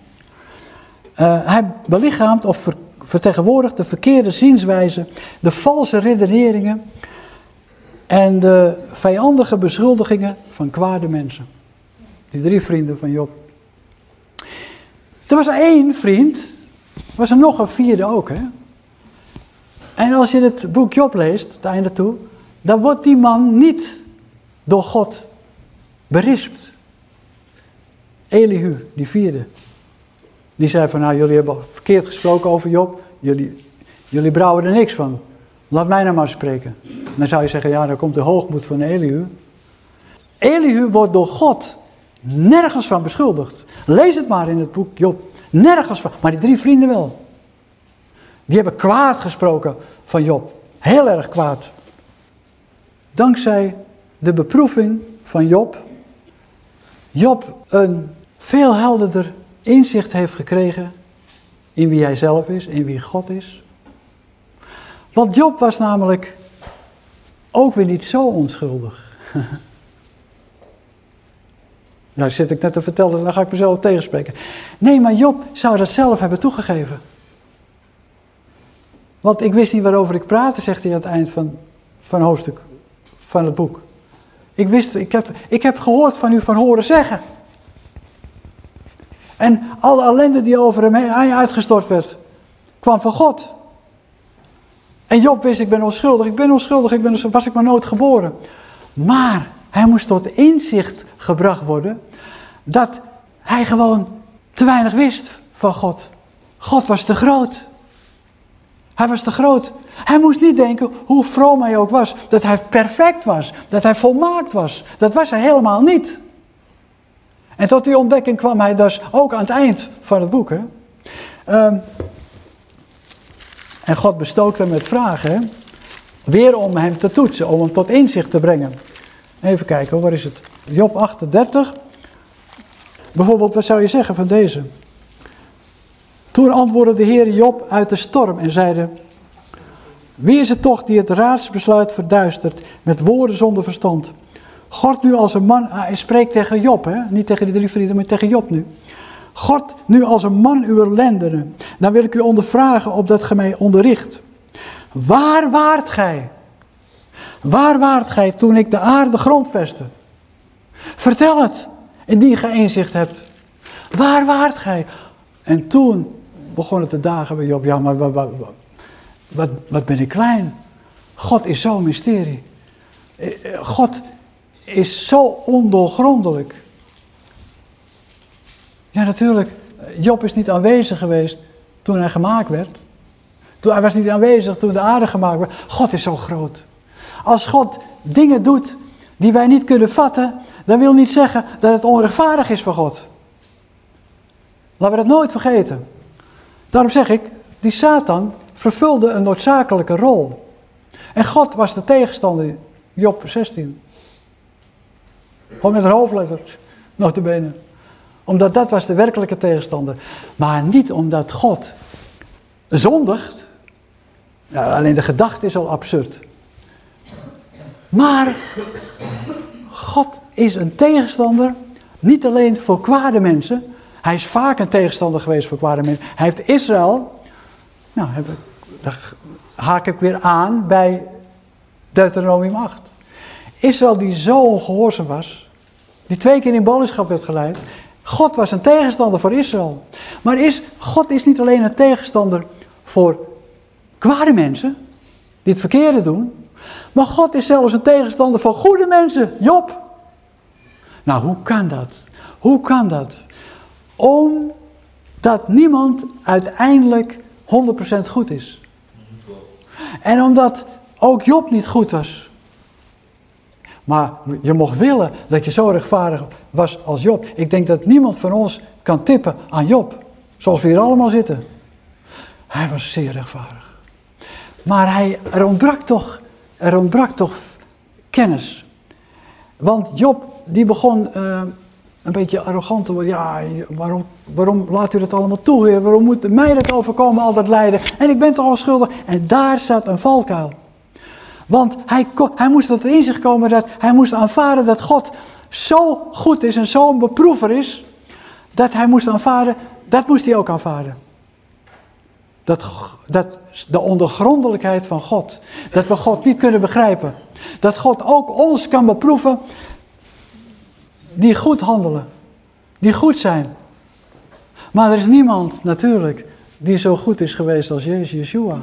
Uh, hij belichaamt of ver, vertegenwoordigt de verkeerde zienswijze, de valse redeneringen en de vijandige beschuldigingen van kwade mensen. Die drie vrienden van Job. Er was één vriend, was er nog een vierde ook. Hè? En als je het boek Job leest, het einde toe, dan wordt die man niet door God berispt. Elihu, die vierde. Die zei van, nou jullie hebben verkeerd gesproken over Job. Jullie, jullie brouwen er niks van. Laat mij nou maar spreken. Dan zou je zeggen, ja, dan komt de hoogmoed van Elihu. Elihu wordt door God nergens van beschuldigd. Lees het maar in het boek Job. Nergens van. Maar die drie vrienden wel. Die hebben kwaad gesproken van Job. Heel erg kwaad. Dankzij de beproeving van Job. Job een veel helderder inzicht heeft gekregen in wie hij zelf is, in wie God is. Want Job was namelijk ook weer niet zo onschuldig. Nou, zit ik net te vertellen, dan ga ik mezelf tegenspreken. Nee, maar Job zou dat zelf hebben toegegeven. Want ik wist niet waarover ik praatte, zegt hij aan het eind van, van hoofdstuk van het boek. Ik wist, ik heb, ik heb gehoord van u van horen zeggen. En alle ellende die over hem uitgestort werd, kwam van God. En Job wist, ik ben onschuldig, ik ben onschuldig, ik ben, was ik maar nooit geboren. Maar hij moest tot inzicht gebracht worden dat hij gewoon te weinig wist van God. God was te groot. Hij was te groot. Hij moest niet denken, hoe vroom hij ook was, dat hij perfect was, dat hij volmaakt was. Dat was hij helemaal niet. En tot die ontdekking kwam hij dus ook aan het eind van het boek. Hè? Um, en God bestookt hem met vragen. Weer om hem te toetsen, om hem tot inzicht te brengen. Even kijken, waar is het? Job 38. Bijvoorbeeld, wat zou je zeggen van deze? Toen antwoordde de Heer Job uit de storm en zeide... Wie is het toch die het raadsbesluit verduistert met woorden zonder verstand? God nu als een man, ah, hij spreekt tegen Job, hè? niet tegen die drie vrienden, maar tegen Job nu. God nu als een man uw lendenen, dan wil ik u ondervragen opdat gij mij onderricht. Waar waart gij? Waar waart gij toen ik de aarde grondvestte? Vertel het, indien gij inzicht hebt. Waar waart gij? En toen begon het te dagen bij Job, ja maar wat, wat, ben ik klein. God is zo'n mysterie. Eh, eh, God is zo ondoorgrondelijk. Ja, natuurlijk. Job is niet aanwezig geweest toen hij gemaakt werd. Hij was niet aanwezig toen de aarde gemaakt werd. God is zo groot. Als God dingen doet die wij niet kunnen vatten, dan wil niet zeggen dat het onrechtvaardig is voor God. Laten we dat nooit vergeten. Daarom zeg ik, die Satan vervulde een noodzakelijke rol. En God was de tegenstander, Job 16. Gewoon met hoofdletters, notabene. Omdat dat was de werkelijke tegenstander. Maar niet omdat God zondigt. Nou, alleen de gedachte is al absurd. Maar God is een tegenstander, niet alleen voor kwade mensen. Hij is vaak een tegenstander geweest voor kwade mensen. Hij heeft Israël, nou, daar haak ik weer aan bij Deuteronomium 8. Israël die zo ongehoorzaam was, die twee keer in ballingschap werd geleid. God was een tegenstander voor Israël. Maar is, God is niet alleen een tegenstander voor kwade mensen, die het verkeerde doen. Maar God is zelfs een tegenstander voor goede mensen, Job. Nou, hoe kan dat? Hoe kan dat? Omdat niemand uiteindelijk 100% goed is. En omdat ook Job niet goed was. Maar je mocht willen dat je zo rechtvaardig was als Job. Ik denk dat niemand van ons kan tippen aan Job. Zoals we hier allemaal zitten. Hij was zeer rechtvaardig. Maar hij, er, ontbrak toch, er ontbrak toch kennis. Want Job die begon uh, een beetje arrogant te worden. Ja, waarom, waarom laat u dat allemaal toe? Waarom moet mij dat overkomen, al dat lijden? En ik ben toch al schuldig? En daar zat een valkuil. Want hij, hij moest tot inzicht komen dat hij moest aanvaarden dat God zo goed is en zo'n beproever is. Dat hij moest aanvaarden, dat moest hij ook aanvaarden. Dat, dat de ondergrondelijkheid van God. Dat we God niet kunnen begrijpen. Dat God ook ons kan beproeven die goed handelen. Die goed zijn. Maar er is niemand natuurlijk die zo goed is geweest als Jezus, Yeshua.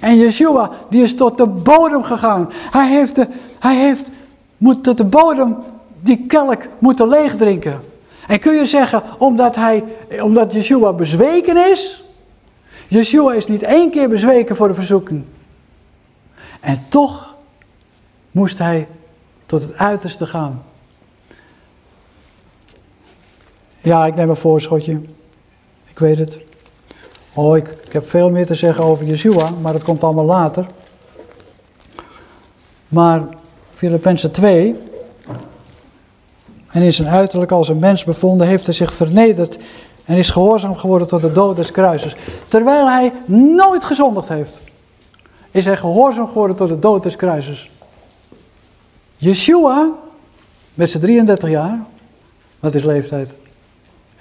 En Yeshua, die is tot de bodem gegaan. Hij heeft, de, hij heeft moet tot de bodem die kelk moeten leegdrinken. En kun je zeggen, omdat, hij, omdat Yeshua bezweken is? Yeshua is niet één keer bezweken voor de verzoeking. En toch moest hij tot het uiterste gaan. Ja, ik neem een voorschotje. Ik weet het. Oh, ik, ik heb veel meer te zeggen over Yeshua, maar dat komt allemaal later. Maar Filippenzen 2. En in zijn uiterlijk als een mens bevonden, heeft hij zich vernederd en is gehoorzaam geworden tot de dood des kruises. Terwijl hij nooit gezondigd heeft, is hij gehoorzaam geworden tot de dood des kruises. Yeshua, met zijn 33 jaar, wat is leeftijd?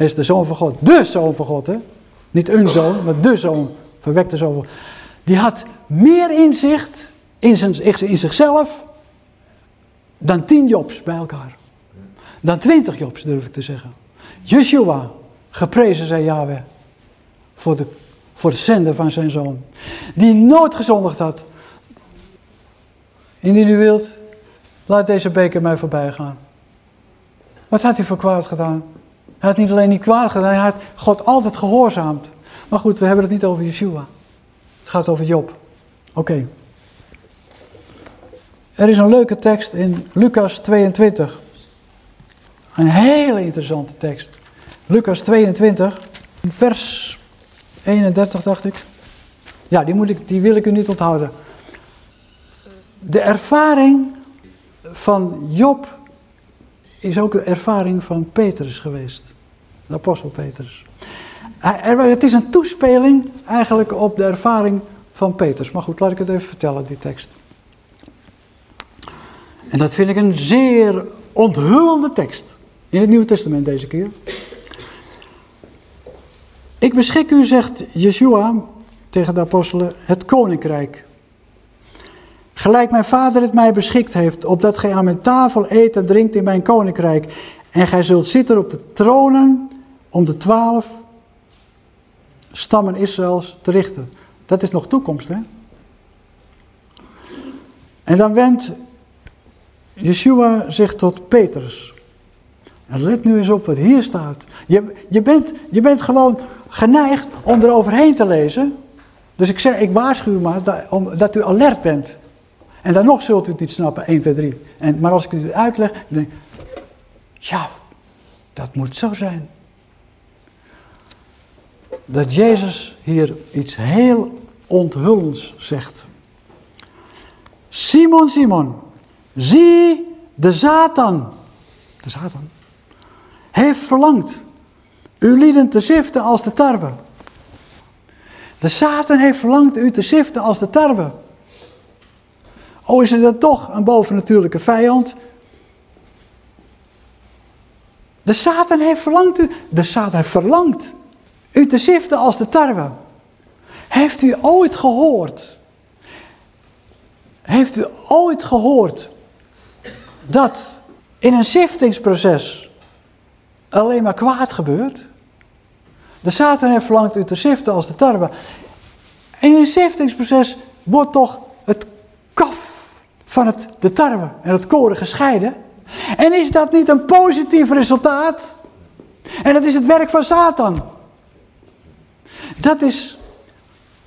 Hij is de zoon van God. De zoon van God, hè? Niet een zoon, maar de zoon. Verwekte zoon. Die had meer inzicht in, zijn, in zichzelf dan tien jobs bij elkaar. Dan twintig jobs, durf ik te zeggen. Yeshua, geprezen zij Yahweh. Voor de, voor de zender van zijn zoon. Die nooit gezondigd had. Indien u wilt, laat deze beker mij voorbij gaan. Wat had hij voor kwaad gedaan? Hij had niet alleen niet kwaad gedaan, hij had God altijd gehoorzaamd. Maar goed, we hebben het niet over Yeshua. Het gaat over Job. Oké. Er is een leuke tekst in Lucas 22. Een hele interessante tekst. Lucas 22, vers 31 dacht ik. Ja, die, moet ik, die wil ik u niet onthouden. De ervaring van Job is ook de ervaring van Petrus geweest. De apostel Petrus. Het is een toespeling eigenlijk op de ervaring van Petrus. Maar goed, laat ik het even vertellen, die tekst. En dat vind ik een zeer onthullende tekst. In het Nieuwe Testament deze keer. Ik beschik u, zegt Yeshua tegen de apostelen, het koninkrijk. Gelijk mijn vader het mij beschikt heeft, opdat gij aan mijn tafel eet en drinkt in mijn koninkrijk. En gij zult zitten op de tronen om de twaalf stammen Israëls te richten. Dat is nog toekomst, hè? En dan wendt Yeshua zich tot Petrus. En let nu eens op wat hier staat. Je, je, bent, je bent gewoon geneigd om er overheen te lezen. Dus ik, zeg, ik waarschuw maar dat, om, dat u alert bent. En dan nog zult u het niet snappen, 1, 2, 3. En, maar als ik het uitleg, dan denk ik, ja, dat moet zo zijn. Dat Jezus hier iets heel onthullends zegt. Simon, Simon, zie De Satan, de Satan, heeft verlangd uw lieden te ziften als de tarwe. De Satan heeft verlangd u te ziften als de tarwe. O, is er dan toch een bovennatuurlijke vijand? De Satan heeft verlangd u, de Satan heeft verlangd u te ziften als de tarwe. Heeft u ooit gehoord? Heeft u ooit gehoord dat in een ziftingsproces alleen maar kwaad gebeurt? De Satan heeft verlangd u te ziften als de tarwe. in een ziftingsproces wordt toch het kaf van het, de tarwe en het koren gescheiden? En is dat niet een positief resultaat? En dat is het werk van Satan. Dat is,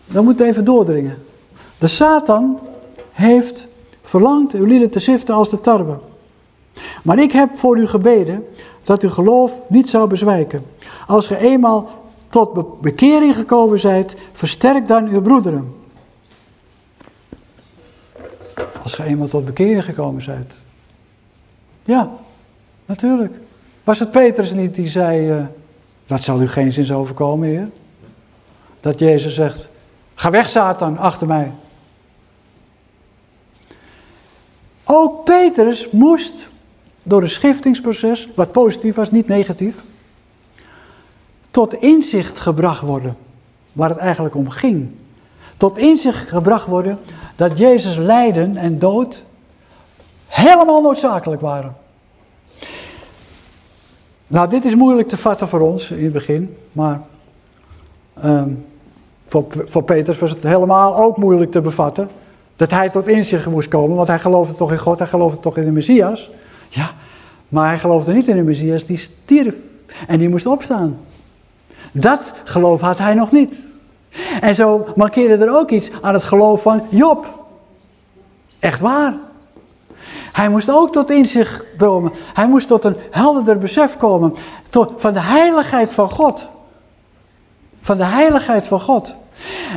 we moeten even doordringen. De Satan heeft verlangd uw lieden te ziften als de tarwe. Maar ik heb voor u gebeden dat uw geloof niet zou bezwijken. Als ge eenmaal tot bekering gekomen zijt, versterk dan uw broederen. Als ge eenmaal tot bekering gekomen zijt. Ja, natuurlijk. Was het Petrus niet die zei, uh, dat zal u geen zins overkomen, heer? Dat Jezus zegt, ga weg Satan, achter mij. Ook Petrus moest door een schiftingsproces, wat positief was, niet negatief, tot inzicht gebracht worden, waar het eigenlijk om ging. Tot inzicht gebracht worden dat Jezus lijden en dood helemaal noodzakelijk waren. Nou, dit is moeilijk te vatten voor ons in het begin, maar um, voor, voor was het helemaal ook moeilijk te bevatten. Dat hij tot inzicht moest komen, want hij geloofde toch in God, hij geloofde toch in de Messias. Ja, maar hij geloofde niet in de Messias, die stierf en die moest opstaan. Dat geloof had hij nog niet. En zo markeerde er ook iets aan het geloof van Job. Echt waar. Hij moest ook tot inzicht komen. Hij moest tot een helderder besef komen van de heiligheid van God. Van de heiligheid van God.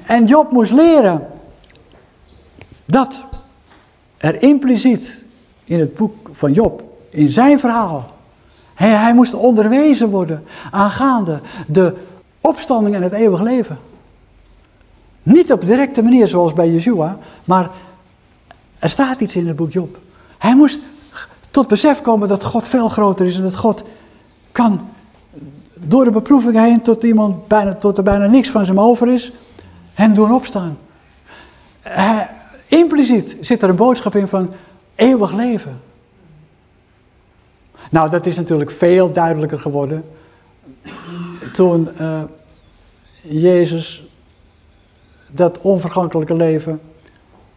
En Job moest leren dat er impliciet in het boek van Job, in zijn verhaal, hij, hij moest onderwezen worden aangaande de opstanding en het eeuwig leven. Niet op directe manier zoals bij Yeshua, maar er staat iets in het boek Job. Hij moest tot besef komen dat God veel groter is en dat God kan door de beproeving heen tot, iemand bijna, tot er bijna niks van hem over is, hem doen opstaan. impliciet zit er een boodschap in van eeuwig leven. Nou, dat is natuurlijk veel duidelijker geworden toen uh, Jezus dat onvergankelijke leven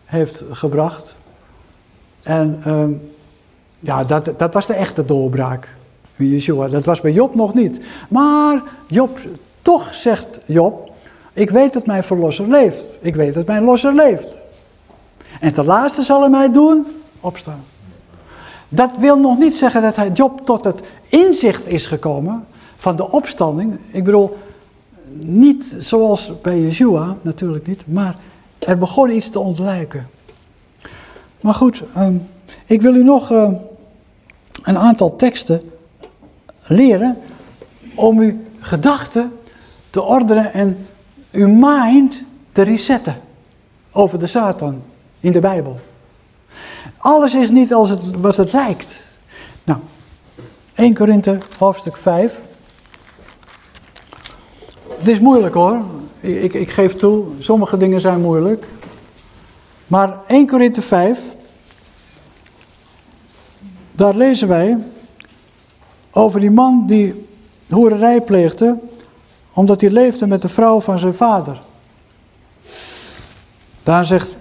heeft gebracht. En uh, ja, dat, dat was de echte doorbraak. Dat was bij Job nog niet. Maar Job, toch zegt Job, ik weet dat mijn verlosser leeft. Ik weet dat mijn losser leeft. En ten laatste zal hij mij doen opstaan. Dat wil nog niet zeggen dat hij Job tot het inzicht is gekomen van de opstanding. Ik bedoel, niet zoals bij Yeshua, natuurlijk niet, maar er begon iets te ontluiken. Maar goed, ehm, ik wil u nog uh, een aantal teksten leren om uw gedachten te ordenen en uw mind te resetten over de Satan in de Bijbel. Alles is niet als het, wat het lijkt. Nou, 1 Korinthe hoofdstuk 5. Het is moeilijk hoor. Ik, ik geef toe, sommige dingen zijn moeilijk. Maar 1 Korinthe 5, daar lezen wij over die man die hoererij pleegde, omdat hij leefde met de vrouw van zijn vader. Daar zegt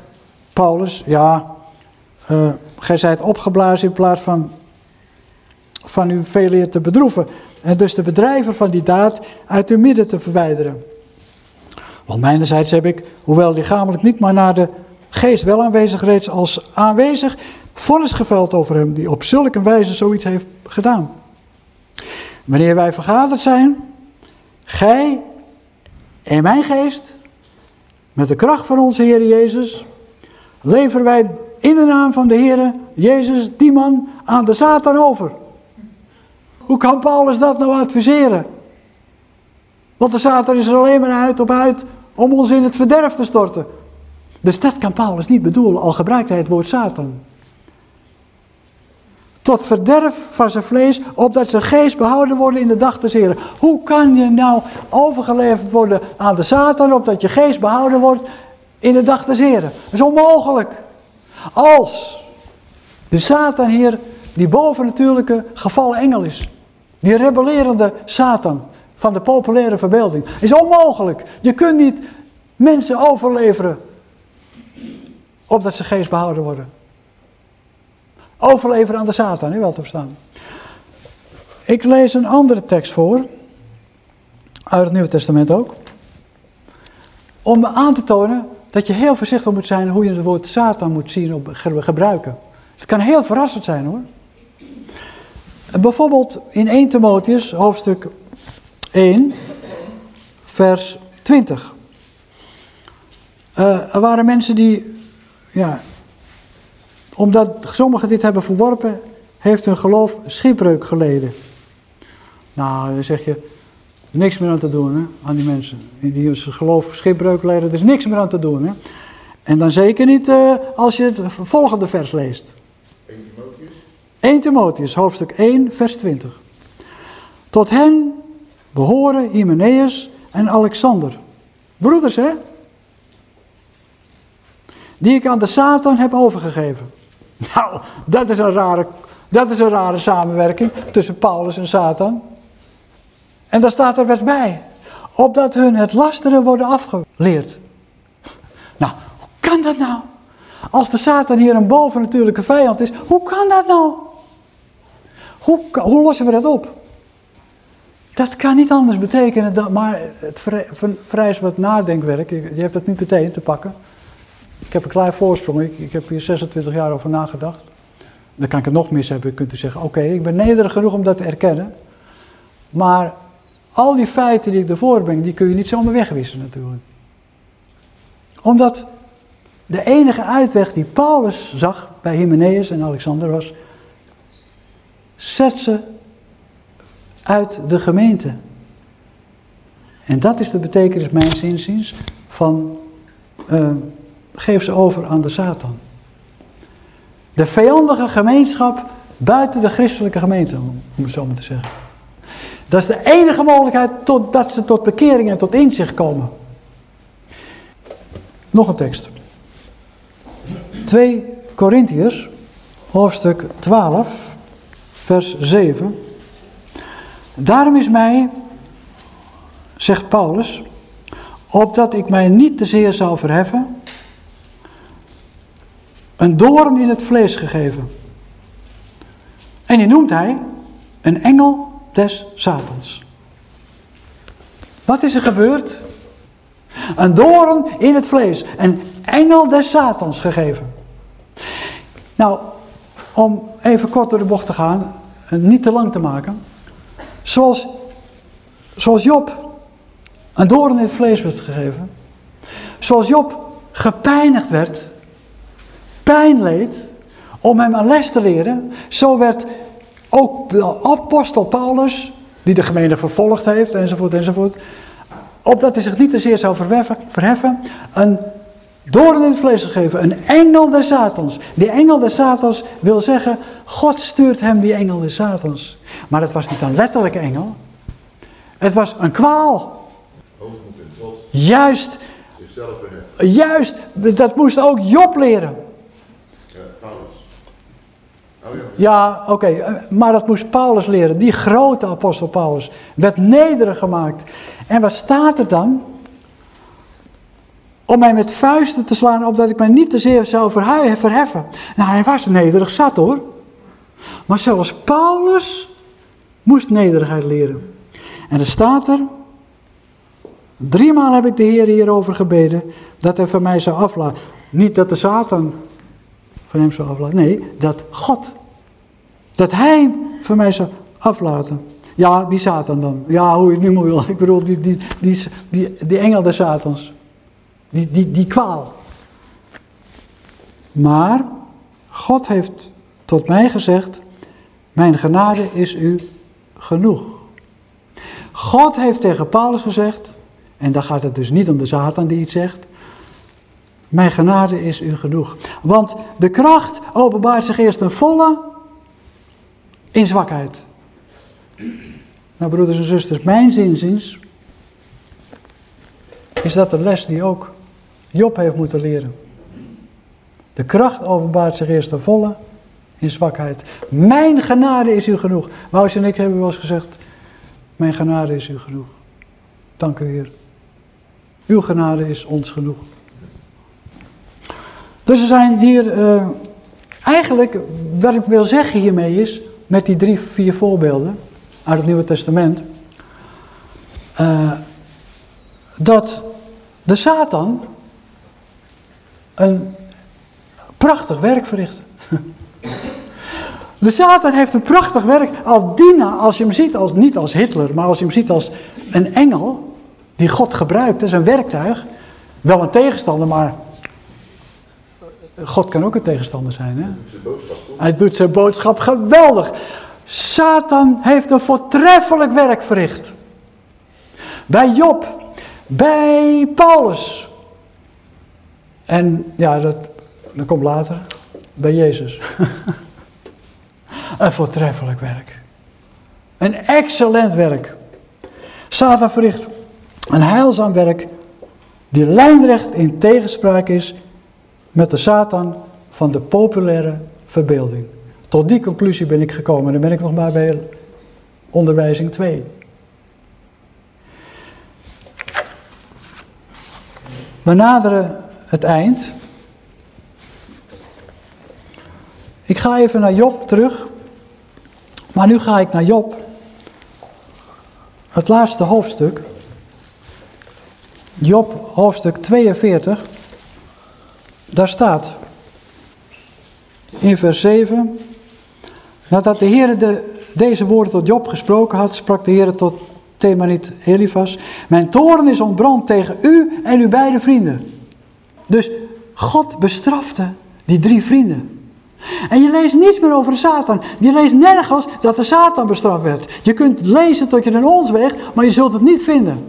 Paulus, ja, uh, gij zijt opgeblazen in plaats van, van uw veel te bedroeven. En dus de bedrijven van die daad uit uw midden te verwijderen. Want mijnerzijds heb ik, hoewel lichamelijk niet, maar naar de geest wel aanwezig reeds als aanwezig, vonnis geveld over hem die op zulke wijze zoiets heeft gedaan. Wanneer wij vergaderd zijn, gij en mijn geest, met de kracht van onze Heer Jezus, leveren wij in de naam van de Heer Jezus die man aan de Satan over. Hoe kan Paulus dat nou adviseren? Want de Satan is er alleen maar uit op uit om ons in het verderf te storten. Dus dat kan Paulus niet bedoelen, al gebruikt hij het woord Satan. Tot verderf van zijn vlees, opdat zijn geest behouden worden in de dag des Heren. Hoe kan je nou overgeleverd worden aan de Satan, opdat je geest behouden wordt in de dag des Heren? Dat is onmogelijk. Als de Satan hier die bovennatuurlijke gevallen engel is. Die rebellerende Satan van de populaire verbeelding. Is onmogelijk. Je kunt niet mensen overleveren opdat ze geest behouden worden. Overleveren aan de Satan, u wel te verstaan. Ik lees een andere tekst voor, uit het Nieuwe Testament ook, om aan te tonen dat je heel voorzichtig moet zijn hoe je het woord Satan moet zien op gebruiken. Het kan heel verrassend zijn hoor. Bijvoorbeeld in 1 Timotheus, hoofdstuk 1, vers 20. Uh, er waren mensen die ja, omdat sommigen dit hebben verworpen, heeft hun geloof schipbreuk geleden. Nou, dan zeg je, niks meer aan te doen hè, aan die mensen. Die hun geloof schipbreuk leden, er is niks meer aan te doen. Hè. En dan zeker niet uh, als je het volgende vers leest. 1 Timotheus? 1 Timotheus, hoofdstuk 1, vers 20. Tot hen behoren Hymenaeus en Alexander. Broeders, hè? die ik aan de Satan heb overgegeven. Nou, dat is een rare, dat is een rare samenwerking tussen Paulus en Satan. En daar staat er wat bij. Opdat hun het lasteren worden afgeleerd. Nou, hoe kan dat nou? Als de Satan hier een bovennatuurlijke vijand is, hoe kan dat nou? Hoe, hoe lossen we dat op? Dat kan niet anders betekenen, dan, maar het vereist wat nadenkwerk. Je hebt het niet meteen te pakken. Ik heb een klein voorsprong. Ik, ik heb hier 26 jaar over nagedacht. Dan kan ik het nog mis hebben. Kunt u zeggen, oké, ik ben nederig genoeg om dat te erkennen. Maar al die feiten die ik ervoor breng, die kun je niet zomaar wegwissen natuurlijk. Omdat de enige uitweg die Paulus zag bij Hymenaeus en Alexander was... Zet ze uit de gemeente. En dat is de betekenis, mijn zinziens, van... Uh, geef ze over aan de Satan. De vijandige gemeenschap buiten de christelijke gemeente, om het zo maar te zeggen. Dat is de enige mogelijkheid tot, dat ze tot bekering en tot inzicht komen. Nog een tekst. 2 Korintiërs, hoofdstuk 12, vers 7. Daarom is mij, zegt Paulus, opdat ik mij niet te zeer zou verheffen, een doorn in het vlees gegeven. En die noemt hij een engel des Satans. Wat is er gebeurd? Een doorn in het vlees, een engel des Satans gegeven. Nou, om even kort door de bocht te gaan, en niet te lang te maken. Zoals, zoals Job een doorn in het vlees werd gegeven. Zoals Job gepijnigd werd pijn leed om hem een les te leren. Zo werd ook de apostel Paulus, die de gemeente vervolgd heeft, enzovoort, enzovoort, opdat hij zich niet te zeer zou verheffen, een doorn in het vlees gegeven, een engel des Satans. Die engel des Satans wil zeggen, God stuurt hem die engel des Satans. Maar het was niet een letterlijke engel, het was een kwaal. Juist, juist, dat moest ook Job leren. Oh, ja, oké, eh, maar dat moest Paulus leren. Die grote apostel Paulus werd nederig gemaakt. En wat staat er dan? Om mij met vuisten te slaan, opdat ik mij niet te zeer zou verheffen. Nou, hij was nederig zat hoor. Maar zelfs Paulus moest nederigheid leren. En er staat er, driemaal heb ik de Heer hierover gebeden, dat hij van mij zou aflaten. Niet dat de Satan van hem zou aflaten. Nee, dat God. Dat hij van mij zou aflaten. Ja, die Satan dan. Ja, hoe je het meer wil. Ik bedoel, die, die, die, die, die engel des Satans. Die, die, die kwaal. Maar, God heeft tot mij gezegd, mijn genade is u genoeg. God heeft tegen Paulus gezegd, en dan gaat het dus niet om de Satan die iets zegt, mijn genade is u genoeg. Want de kracht openbaart zich eerst een volle in zwakheid. Nou broeders en zusters, mijn zinziens is dat de les die ook Job heeft moeten leren. De kracht openbaart zich eerst ten volle in zwakheid. Mijn genade is u genoeg. Wous en ik hebben wel eens gezegd, mijn genade is u genoeg. Dank u Heer. Uw genade is ons genoeg. Dus er zijn hier, uh, eigenlijk, wat ik wil zeggen hiermee is, met die drie, vier voorbeelden uit het Nieuwe Testament, uh, dat de Satan een prachtig werk verricht. De Satan heeft een prachtig werk. Al Dina, als je hem ziet, als, niet als Hitler, maar als je hem ziet als een engel die God gebruikt, is een werktuig. Wel een tegenstander, maar God kan ook een tegenstander zijn. Hè? Hij doet zijn boodschap geweldig. Satan heeft een voortreffelijk werk verricht. Bij Job, bij Paulus. En ja, dat, dat komt later. Bij Jezus. een voortreffelijk werk. Een excellent werk. Satan verricht een heilzaam werk die lijnrecht in tegenspraak is met de Satan van de populaire verbeelding. Tot die conclusie ben ik gekomen. En dan ben ik nog maar bij onderwijzing 2. We naderen het eind. Ik ga even naar Job terug. Maar nu ga ik naar Job. Het laatste hoofdstuk. Job hoofdstuk 42. Daar staat in vers 7. Nadat de Heer de, deze woorden tot Job gesproken had, sprak de Heer tot Themanit Elifas. Mijn toren is ontbrand tegen u en uw beide vrienden. Dus God bestrafte die drie vrienden. En je leest niets meer over Satan. Je leest nergens dat de Satan bestraft werd. Je kunt lezen tot je een ons weg, maar je zult het niet vinden.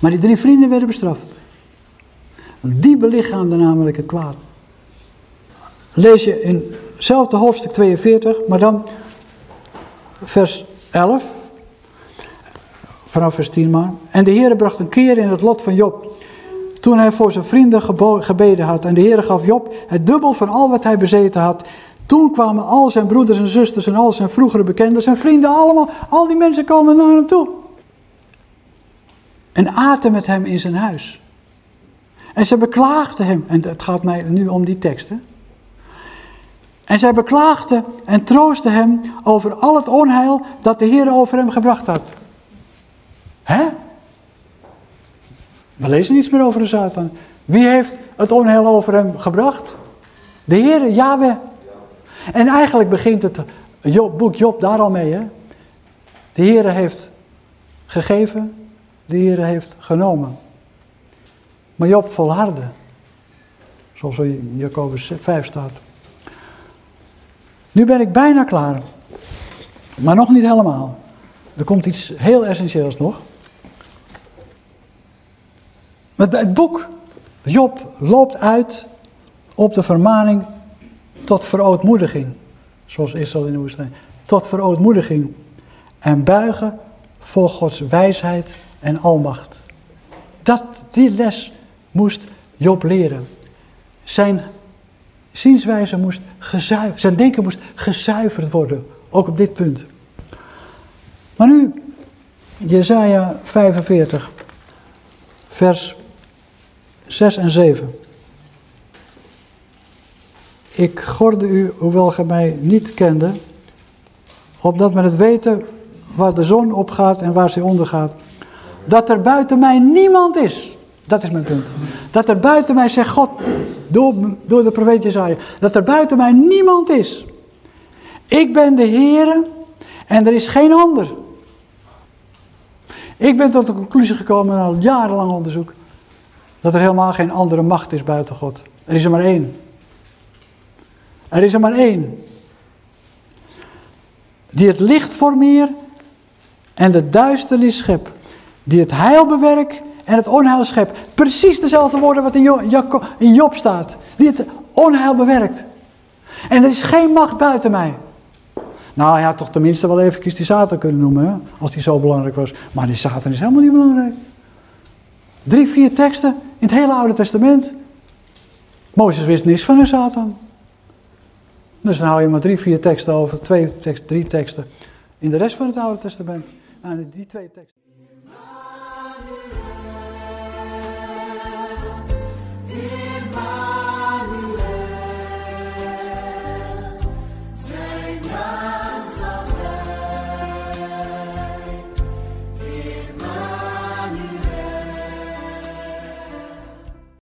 Maar die drie vrienden werden bestraft. Die belichaamden namelijk het kwaad. Lees je in hetzelfde hoofdstuk 42, maar dan vers 11. Vanaf vers 10 maar. En de Heer bracht een keer in het lot van Job. Toen hij voor zijn vrienden gebeden had. En de Heer gaf Job het dubbel van al wat hij bezeten had. Toen kwamen al zijn broeders en zusters en al zijn vroegere bekenden, zijn vrienden allemaal. Al die mensen komen naar hem toe. En aten met hem in zijn huis. En ze beklaagden hem. En het gaat mij nu om die teksten. En zij beklaagden en troostten hem over al het onheil dat de Heer over hem gebracht had. Hè? We lezen niets meer over de Satan. Wie heeft het onheil over hem gebracht? De Heer, Yahweh. En eigenlijk begint het Job, boek Job daar al mee. Hè? De Heer heeft gegeven, de Heer heeft genomen. Maar Job volhardde. Zoals in Jacobus 5 staat. Nu ben ik bijna klaar. Maar nog niet helemaal. Er komt iets heel essentieels nog. Het boek Job loopt uit op de vermaning tot verootmoediging. Zoals Israël in de woestijn. Tot verootmoediging. En buigen voor Gods wijsheid en almacht. Dat, die les moest Job leren. Zijn zienswijze moest gezuiverd, zijn denken moest gezuiverd worden. Ook op dit punt. Maar nu, Jezaja 45, vers 6 en 7. Ik gorde u, hoewel gij mij niet kende, opdat men het weten waar de zon opgaat en waar zij ondergaat. Dat er buiten mij niemand is. Dat is mijn punt. Dat er buiten mij, zegt God, door, door de profeet Jezaja, dat er buiten mij niemand is. Ik ben de Heere en er is geen ander. Ik ben tot de conclusie gekomen na jarenlang onderzoek dat er helemaal geen andere macht is buiten God. Er is er maar één. Er is er maar één. Die het licht formeert en de duisternis schept. Die het heil bewerkt en het onheil schept. Precies dezelfde woorden wat in Job, staat. Die het onheil bewerkt. En er is geen macht buiten mij. Nou, hij had toch tenminste wel even die Satan kunnen noemen, als die zo belangrijk was. Maar die Satan is helemaal niet belangrijk. Drie, vier teksten in het hele Oude Testament. Mozes wist niets van een Satan. Dus dan hou je maar drie, vier teksten over, twee teksten, drie teksten in de rest van het Oude Testament. Nou, die twee teksten.